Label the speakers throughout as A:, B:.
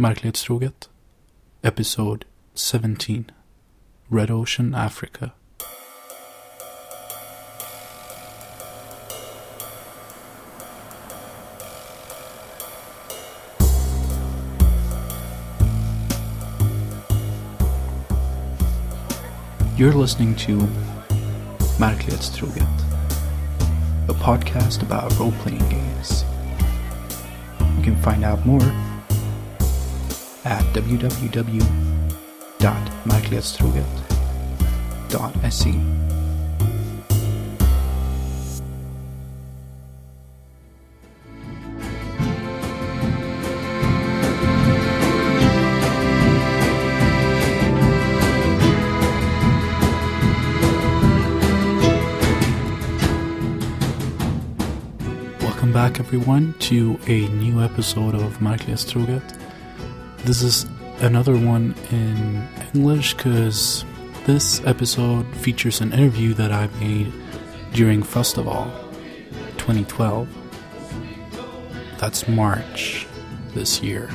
A: Märklighetstroget Episode 17 Red Ocean, Africa You're listening to Märklighetstroget, a podcast about role playing games. You can find out more at www.märklighetstroget.se. Welcome back, everyone, to a new episode of Märklighetstroget. This is another one in English because this episode features an interview that I made during Fastaval 2012. That's March this year.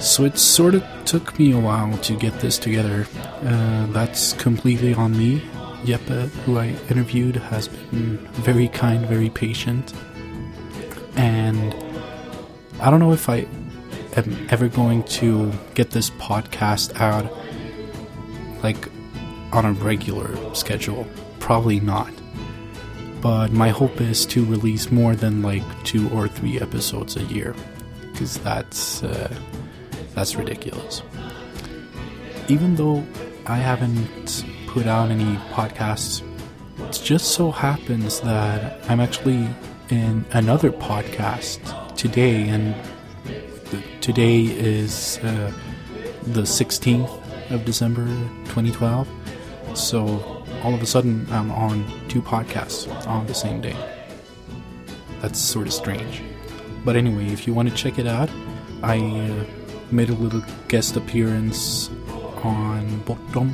A: So it sort of took me a while to get this together. Uh, that's completely on me. Jeppe, who I interviewed, has been very kind, very patient. And I don't know if I am ever going to get this podcast out like on a regular schedule. Probably not. But my hope is to release more than like two or three episodes a year, because that's uh, that's ridiculous. Even though I haven't put out any podcasts, it just so happens that I'm actually in another podcast today, and today is uh, the 16th of December 2012. So all of a sudden, I'm on two podcasts on the same day. That's sort of strange. But anyway, if you want to check it out, I uh, made a little guest appearance on Bortom,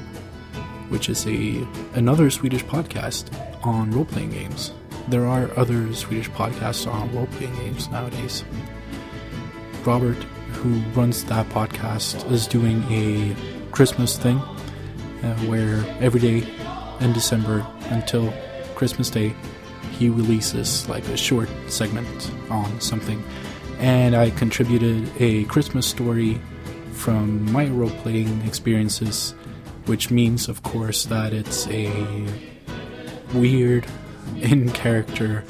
A: which is a another Swedish podcast on role playing games. There are other Swedish podcasts on role playing games nowadays. Robert, who runs that podcast, is doing a Christmas thing uh, where every day in December until Christmas Day, he releases like a short segment on something. And I contributed a Christmas story from my role playing experiences, which means, of course, that it's a weird, in character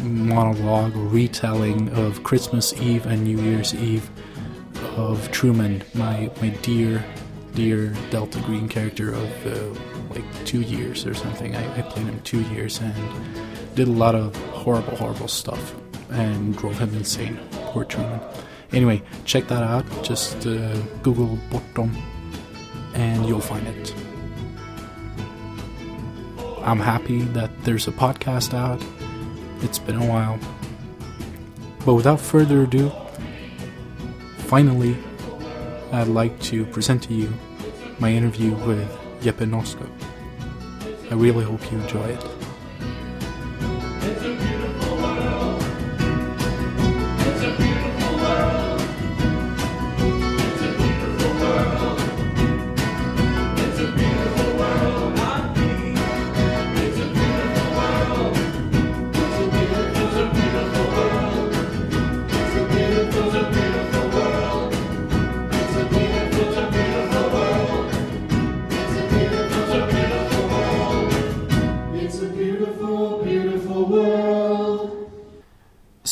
A: monologue retelling of Christmas Eve and New Year's Eve of Truman, my, my dear, dear Delta Green character of uh, like two years or something. I, I played him two years and did a lot of horrible, horrible stuff and drove him insane. Poor Truman. Anyway, check that out. Just uh, Google Bortom and you'll find it. I'm happy that there's a podcast out. It's been a while. But without further ado, finally, I'd like to present to you my interview with Jeppe Norsker. I really hope you enjoy it.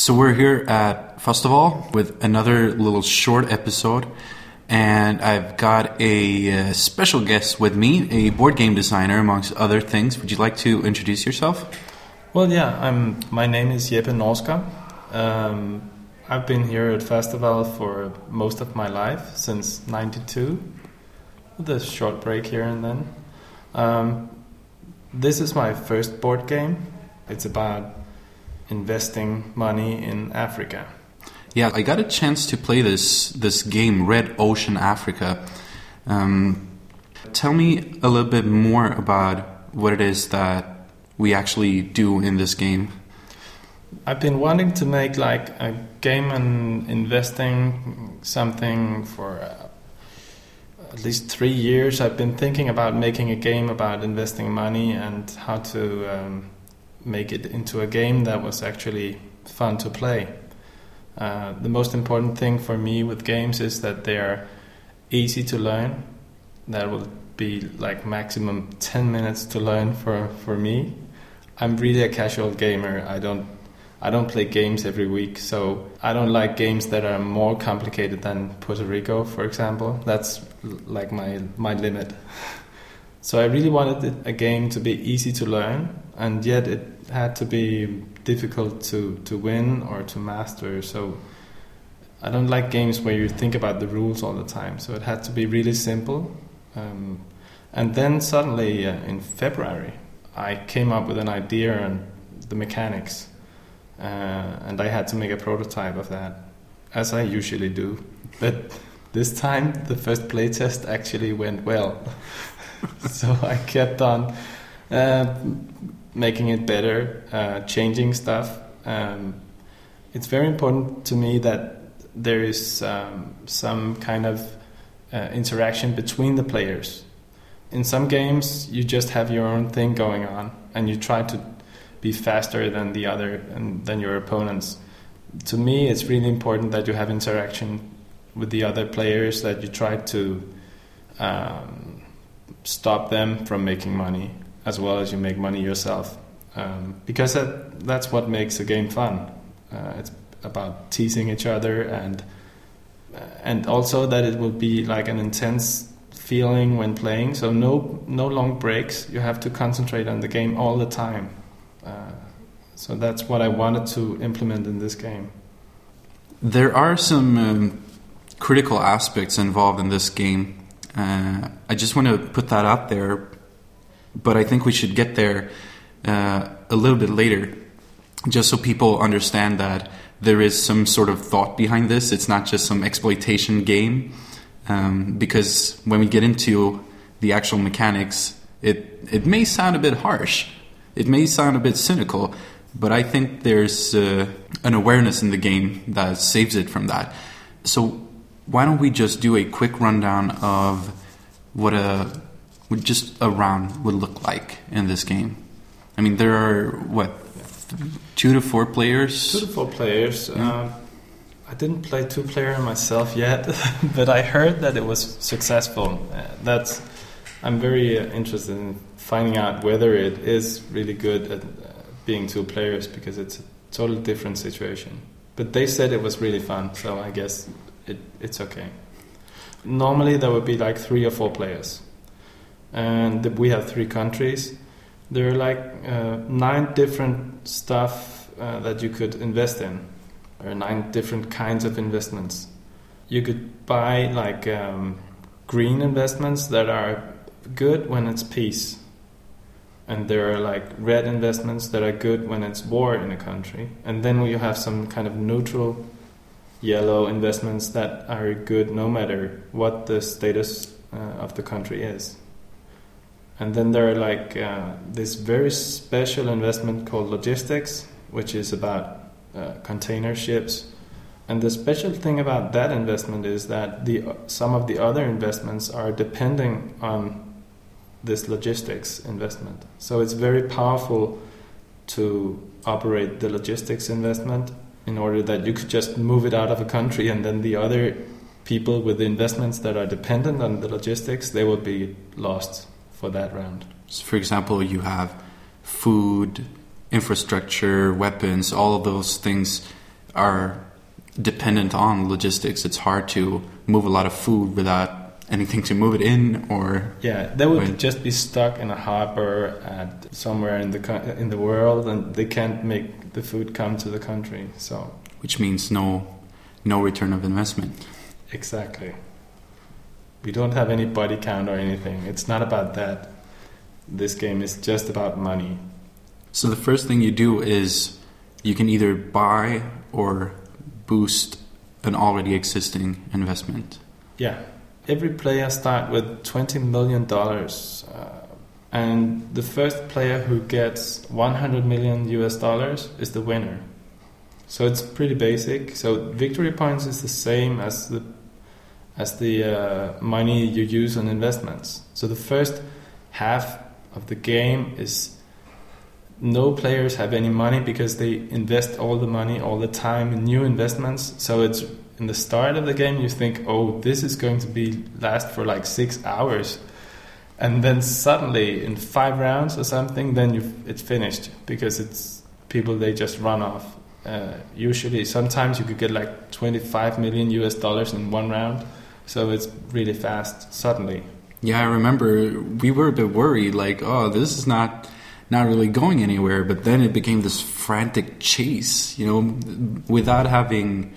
B: So we're here at Fastaval with another little short episode, and I've got a uh, special guest with me, a board game designer, amongst other things. Would you like to introduce yourself?
C: Well, yeah, I'm. My name is Jeppe Norsker. Um, I've been here at Fastaval for most of my life since '92, with a short break here and then. Um, this is my first board game. It's about investing money in Africa.
B: Yeah, I got a chance to play this this game, Red Ocean Africa. Um, tell me a little bit more about what it is that we actually do in this game.
C: I've been wanting to make like a game and investing something for uh, at least three years. I've been thinking about making a game about investing money and how to um, make it into a game that was actually fun to play. Uh, the most important thing for me with games is that they are easy to learn. That will be like maximum 10 minutes to learn for, for me. I'm really a casual gamer. I don't I don't play games every week, so I don't like games that are more complicated than Puerto Rico, for example. That's like my my limit. So I really wanted a game to be easy to learn, and yet it had to be difficult to, to win or to master. So I don't like games where you think about the rules all the time. So it had to be really simple. Um, and then suddenly uh, in February, I came up with an idea on the mechanics, uh, and I had to make a prototype of that, as I usually do. But this time, the first playtest actually went well. so I kept on uh, making it better, uh, changing stuff. Um, it's very important to me that there is um, some kind of uh, interaction between the players. In some games, you just have your own thing going on, and you try to be faster than the other and than your opponents. To me, it's really important that you have interaction with the other players, that you try to um, stop them from making money as well as you make money yourself. Um, because that, that's what makes a game fun. Uh, it's about teasing each other and and also that it will be like an intense feeling when playing. So no no long breaks. You have to concentrate on the game all the time. Uh, so that's what I wanted to implement in this game.
B: There are some um, critical aspects involved in this game. Uh, I just want to put that out there but I think we should get there uh, a little bit later, just so people understand that there is some sort of thought behind this. It's not just some exploitation game, um, because when we get into the actual mechanics, it it may sound a bit harsh, it may sound a bit cynical, but I think there's uh, an awareness in the game that saves it from that. So why don't we just do a quick rundown of what a would just a round would look like in this game? I mean, there are what two to four players.
C: Two to four players. Yeah. Um, I didn't play two player myself yet, but I heard that it was successful. Uh, that's I'm very uh, interested in finding out whether it is really good at uh, being two players because it's a totally different situation. But they said it was really fun, so I guess it, it's okay. Normally there would be like three or four players and we have three countries. There are like uh, nine different stuff uh, that you could invest in, or nine different kinds of investments. You could buy like um, green investments that are good when it's peace, and there are like red investments that are good when it's war in a country, and then you have some kind of neutral yellow investments that are good no matter what the status uh, of the country is. And then there are like uh, this very special investment called logistics, which is about uh, container ships. And the special thing about that investment is that the some of the other investments are depending on this logistics investment. So it's very powerful to operate the logistics investment in order that you could just move it out of a country and then the other people with the investments that are dependent on the logistics they will be lost for that round.
B: So for example, you have food, infrastructure, weapons, all of those things are dependent on logistics. It's hard to move a lot of food without anything to move it in or
C: yeah they would just be stuck in a harbor at somewhere in the in the world and they can't make the food come to the country so
B: which means no no return of investment
C: exactly we don't have any body count or anything. It's not about that. This game is just about money.
B: So the first thing you do is you can either buy or boost an already existing investment.
C: Yeah. Every player start with 20 million dollars. Uh, and the first player who gets 100 million US dollars is the winner. So it's pretty basic. So victory points is the same as the as the uh, money you use on investments. So the first half of the game is no players have any money because they invest all the money all the time in new investments. So it's in the start of the game you think, oh, this is going to be last for like six hours, and then suddenly in five rounds or something, then you it's finished because it's people they just run off. Uh, usually, sometimes you could get like 25 million US dollars in one round, so it's really fast suddenly.
B: Yeah, I remember we were a bit worried, like, oh, this is not not really going anywhere. But then it became this frantic chase, you know, without having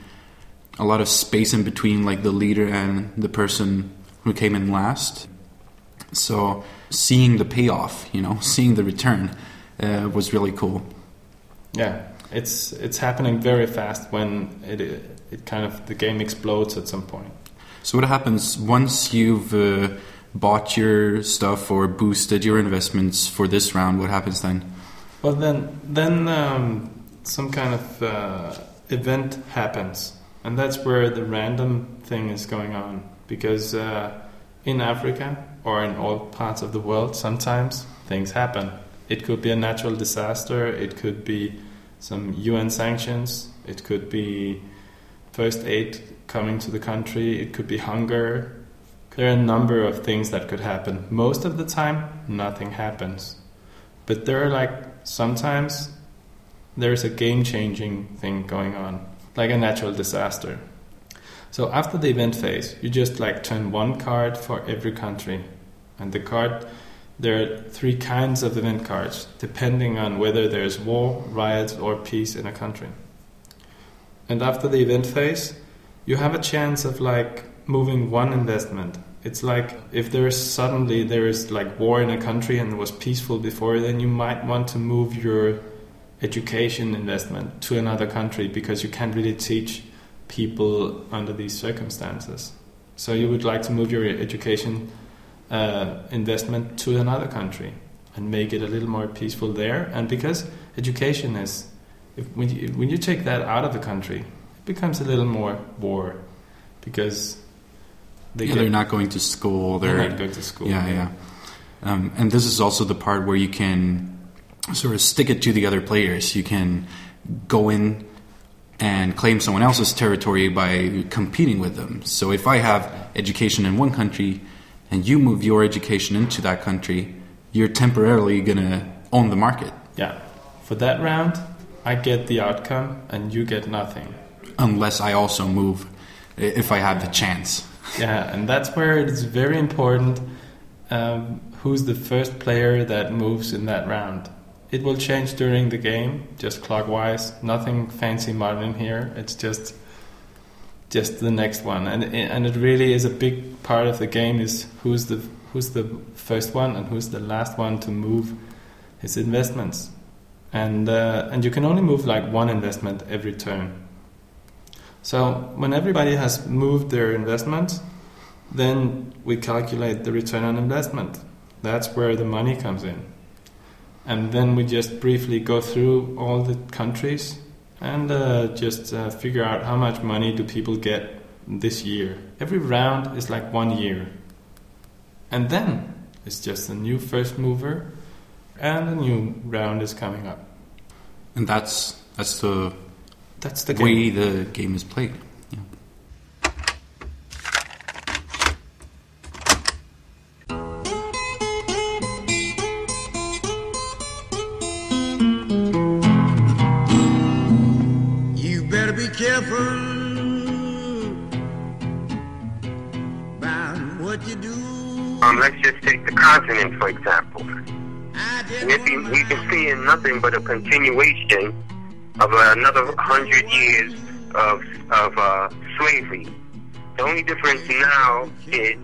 B: a lot of space in between, like the leader and the person who came in last. So seeing the payoff, you know, seeing the return uh, was really cool.
C: Yeah, it's it's happening very fast when it it kind of the game explodes at some point.
B: So what happens once you've uh, bought your stuff or boosted your investments for this round? What happens then?
C: Well, then then um, some kind of uh, event happens, and that's where the random thing is going on. Because uh, in Africa or in all parts of the world, sometimes things happen. It could be a natural disaster. It could be some UN sanctions. It could be first aid coming to the country. It could be hunger there are a number of things that could happen. Most of the time, nothing happens. But there are like sometimes there's a game changing thing going on, like a natural disaster. So after the event phase, you just like turn one card for every country. And the card, there are three kinds of event cards, depending on whether there's war, riots, or peace in a country. And after the event phase, you have a chance of like moving one investment. It's like if there is suddenly there is like war in a country and it was peaceful before, then you might want to move your education investment to another country because you can't really teach people under these circumstances. So you would like to move your education uh, investment to another country and make it a little more peaceful there. And because education is, if, when, you, when you take that out of the country, it becomes a little more war because
B: they yeah, they're not going to school.
C: They're, they're not going to school.
B: Yeah, yeah. Um, and this is also the part where you can sort of stick it to the other players. You can go in and claim someone else's territory by competing with them. So if I have education in one country and you move your education into that country, you're temporarily going to own the market.
C: Yeah. For that round, I get the outcome and you get nothing.
B: Unless I also move if I have the chance
C: yeah, and that's where it's very important um, who's the first player that moves in that round. It will change during the game, just clockwise. Nothing fancy modern here. It's just just the next one, and and it really is a big part of the game is who's the who's the first one and who's the last one to move his investments, and uh, and you can only move like one investment every turn. So when everybody has moved their investment, then we calculate the return on investment. That's where the money comes in. And then we just briefly go through all the countries and uh, just uh, figure out how much money do people get this year. Every round is like one year. And then it's just a new first mover and a new round is coming up.
B: And that's that's the
C: that's the
B: way the game is played.
D: Continent, for example. We, can see nothing but a continuation of another hundred years of of uh, slavery. The only difference now it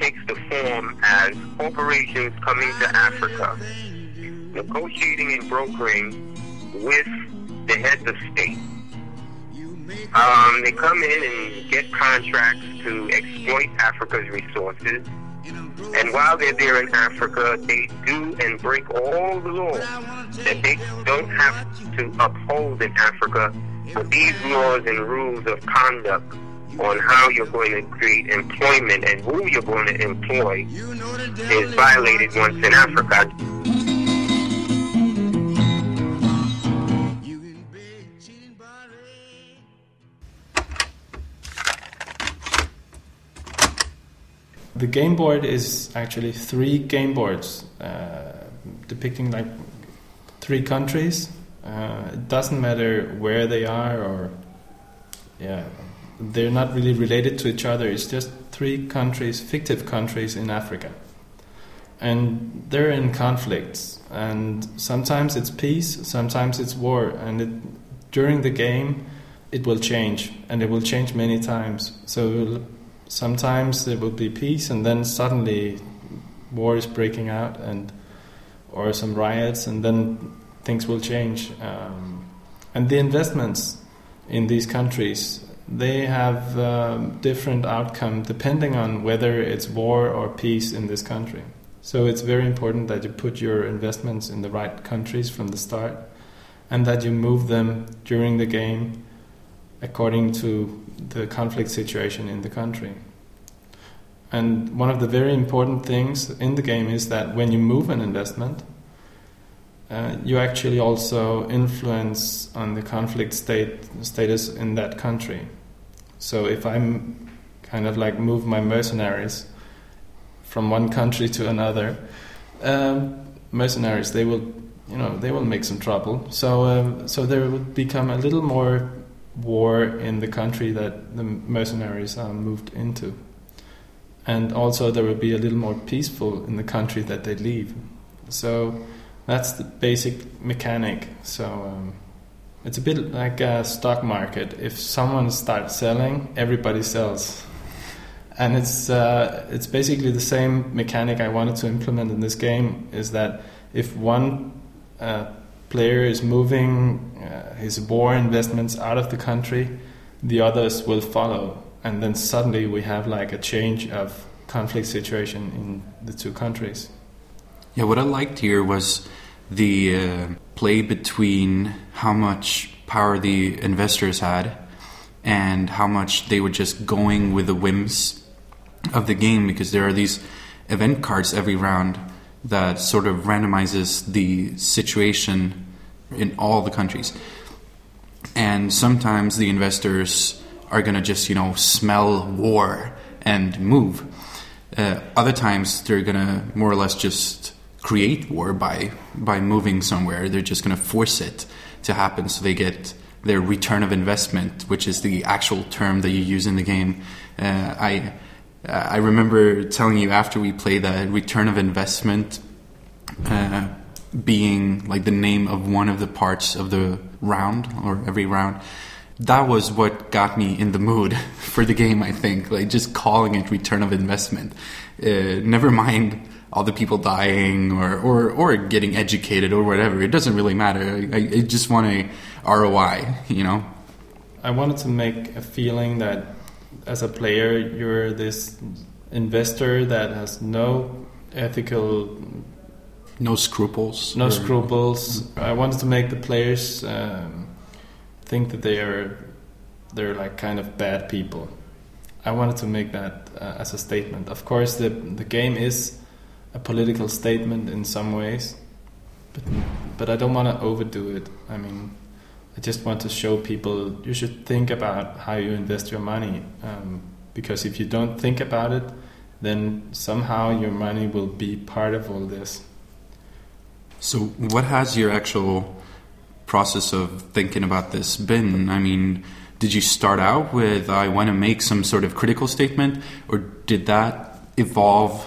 D: takes the form as corporations coming to Africa, negotiating and brokering with the heads of state. Um, they come in and get contracts to exploit Africa's resources And while they're there in Africa, they do and break all the laws that they don't have to uphold in Africa. But these laws and rules of conduct on how you're going to create employment and who you're going to employ is violated once in Africa.
C: The game board is actually three game boards uh, depicting like three countries. Uh, it doesn't matter where they are or yeah, they're not really related to each other. It's just three countries, fictive countries in Africa, and they're in conflicts. And sometimes it's peace, sometimes it's war, and it, during the game, it will change, and it will change many times. So sometimes there will be peace, and then suddenly war is breaking out, and or some riots, and then things will change. Um, and the investments in these countries they have um, different outcome depending on whether it's war or peace in this country. So it's very important that you put your investments in the right countries from the start, and that you move them during the game according to the conflict situation in the country. And one of the very important things in the game is that when you move an investment, uh, you actually also influence on the conflict state status in that country. So if I'm kind of like move my mercenaries from one country to another, um, mercenaries they will you know they will make some trouble. So um, so there would become a little more war in the country that the mercenaries are moved into, and also there will be a little more peaceful in the country that they leave. So that's the basic mechanic. So. Um, it's a bit like a stock market. If someone starts selling, everybody sells, and it's uh, it's basically the same mechanic I wanted to implement in this game. Is that if one uh, player is moving uh, his war investments out of the country, the others will follow, and then suddenly we have like a change of conflict situation in the two countries.
B: Yeah, what I liked here was the uh, play between how much power the investors had and how much they were just going with the whims of the game because there are these event cards every round that sort of randomizes the situation in all the countries. And sometimes the investors are going to just, you know, smell war and move. Uh, other times they're going to more or less just create war by by moving somewhere. They're just going to force it to happen, so they get their return of investment, which is the actual term that you use in the game. Uh, I I remember telling you after we played that return of investment uh, being like the name of one of the parts of the round or every round. That was what got me in the mood for the game. I think like just calling it return of investment. Uh, never mind all the people dying or, or, or getting educated or whatever. It doesn't really matter. I, I just want a ROI, you know?
C: I wanted to make a feeling that as a player, you're this investor that has no ethical.
B: No scruples.
C: No or, scruples. I wanted to make the players um, think that they are they're like kind of bad people. I wanted to make that uh, as a statement. Of course, the the game is a political statement in some ways, but but I don't want to overdo it. I mean, I just want to show people you should think about how you invest your money, um, because if you don't think about it, then somehow your money will be part of all this.
B: So, what has your actual process of thinking about this been? I mean, did you start out with I want to make some sort of critical statement, or did that evolve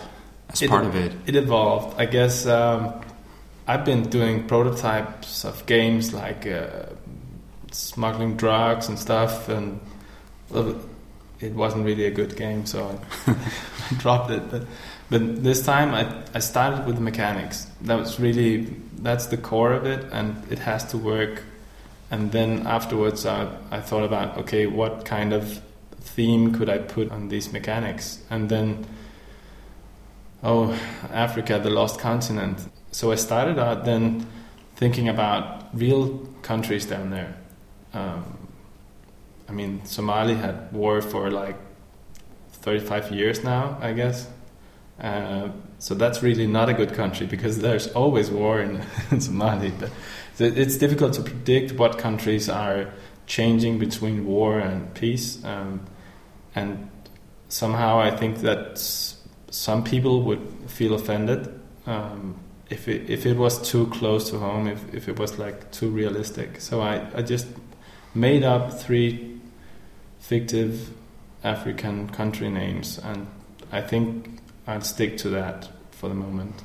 B: as
C: it,
B: part of it?
C: It evolved. I guess um, I've been doing prototypes of games like uh, smuggling drugs and stuff, and it wasn't really a good game, so I, I dropped it. But, but this time I, I started with the mechanics. That was really that's the core of it, and it has to work. And then afterwards, I, I thought about okay, what kind of theme could I put on these mechanics, and then oh, Africa, the lost continent. So I started out then thinking about real countries down there. Um, I mean, Somali had war for like 35 years now, I guess. Uh, so that's really not a good country because there's always war in, in Somalia. But it's difficult to predict what countries are changing between war and peace. Um, and somehow I think that some people would feel offended um, if it, if it was too close to home, if, if it was like too realistic. So I, I just made up three fictive African country names, and I think I'll stick to that for the moment.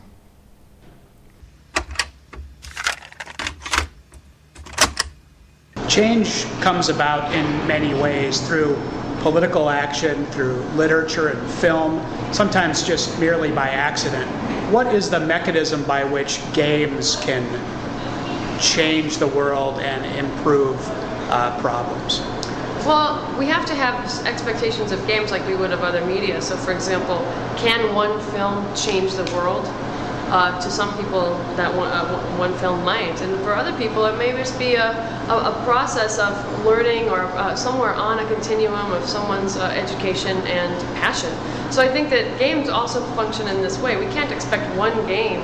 E: Change comes about in many ways through political action, through literature and film, sometimes just merely by accident. What is the mechanism by which games can change the world and improve uh, problems?
F: Well, we have to have expectations of games like we would of other media. So, for example, can one film change the world? Uh, to some people, that one, uh, one, film might, and for other people, it may just be a, a, a process of learning or uh, somewhere on a continuum of someone's uh, education and passion. So I think that games also function in this way. We can't expect one game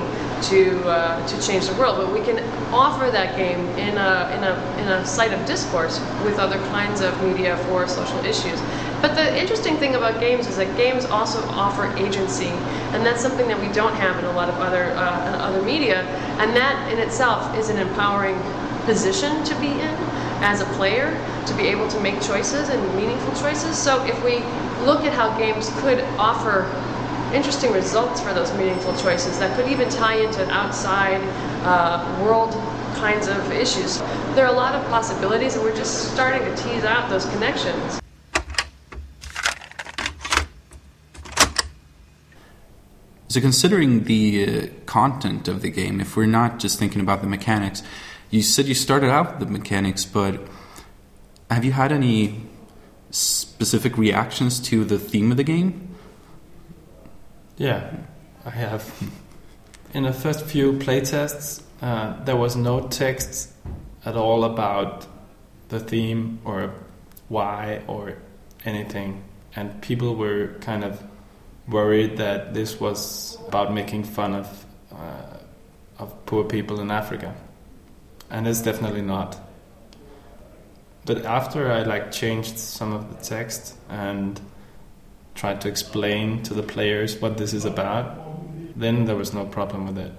F: to uh, to change the world, but we can offer that game in a in a in a site of discourse with other kinds of media for social issues. But the interesting thing about games is that games also offer agency, and that's something that we don't have in a lot of other uh, other media, and that in itself is an empowering position to be in as a player to be able to make choices and meaningful choices. So if we look at how games could offer interesting results for those meaningful choices that could even tie into outside uh, world kinds of issues. There are a lot of possibilities, and we're just starting to tease out those connections.
B: So, considering the uh, content of the game, if we're not just thinking about the mechanics, you said you started out with the mechanics, but have you had any specific reactions to the theme of the game?
C: Yeah, I have. In the first few playtests, uh, there was no text at all about the theme or why or anything, and people were kind of worried that this was about making fun of uh, of poor people in Africa, and it's definitely not. But after I like changed some of the text and tried to explain to the players what this is about, then there was no problem with it.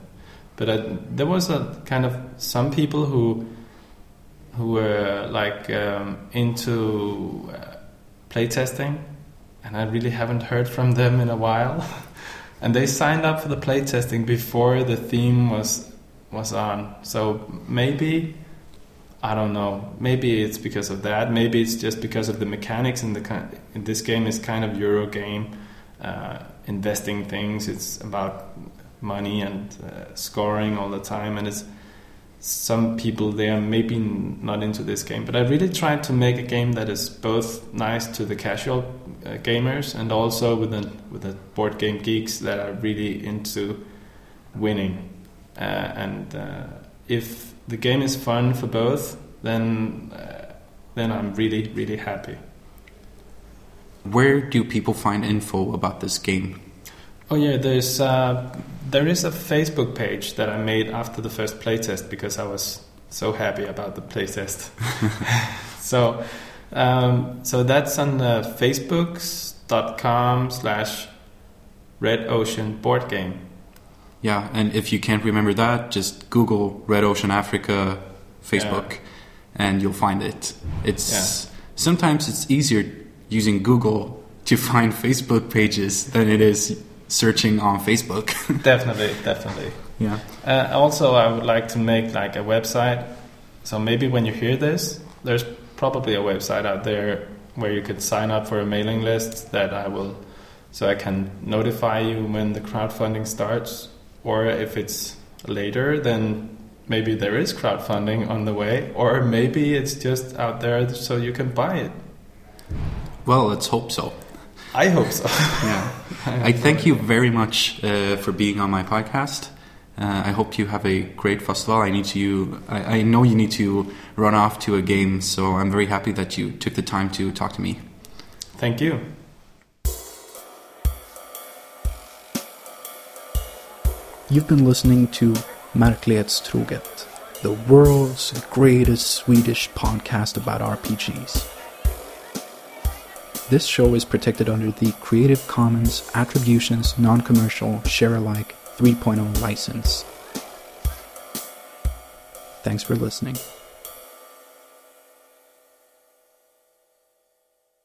C: But I, there was a kind of some people who who were like um, into uh, playtesting, and I really haven't heard from them in a while. and they signed up for the playtesting before the theme was was on. So maybe I don't know. Maybe it's because of that. Maybe it's just because of the mechanics in the in this game is kind of Euro game, uh, investing things. It's about money and uh, scoring all the time, and it's some people they are maybe not into this game. But I really tried to make a game that is both nice to the casual uh, gamers and also with the with the board game geeks that are really into winning. Uh, and uh, if the game is fun for both, then uh, then I'm really really happy.
B: Where do people find info about this game?
C: Oh yeah, there's uh, there is a Facebook page that I made after the first playtest because I was so happy about the playtest. so um, so that's on uh, facebook.com slash red ocean board game
B: yeah, and if you can't remember that, just Google Red Ocean Africa Facebook, yeah. and you'll find it. It's yeah. sometimes it's easier using Google to find Facebook pages than it is searching on Facebook.
C: definitely, definitely.
B: Yeah.
C: Uh, also, I would like to make like a website. So maybe when you hear this, there's probably a website out there where you could sign up for a mailing list that I will, so I can notify you when the crowdfunding starts or if it's later, then maybe there is crowdfunding on the way, or maybe it's just out there so you can buy it.
B: Well, let's hope so.
C: I hope so.
B: Yeah. I thank you very much uh, for being on my podcast. Uh, I hope you have a great festival. I need to. I, I know you need to run off to a game, so I'm very happy that you took the time to talk to me.
C: Thank you.
A: You've been listening to Märklighetstroget, the world's greatest Swedish podcast about RPGs. This show is protected under the Creative Commons Attributions Non Commercial Share Alike 3.0 license. Thanks for listening.